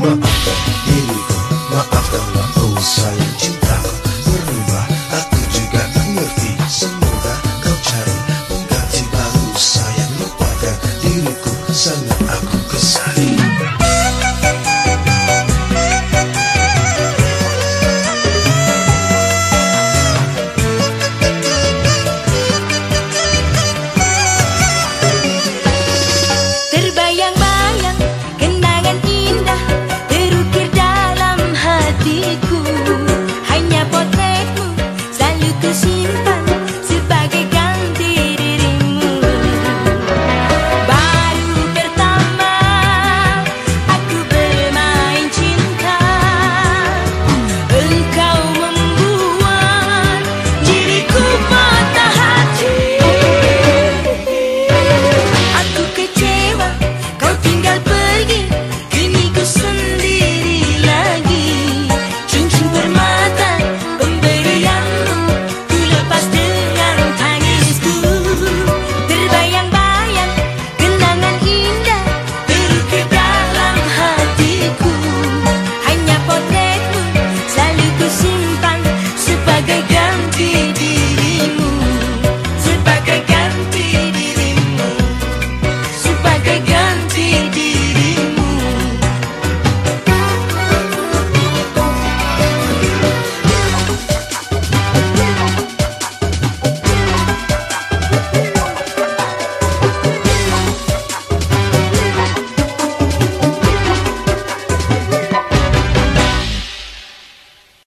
my upper, here we go, my afterlife, my old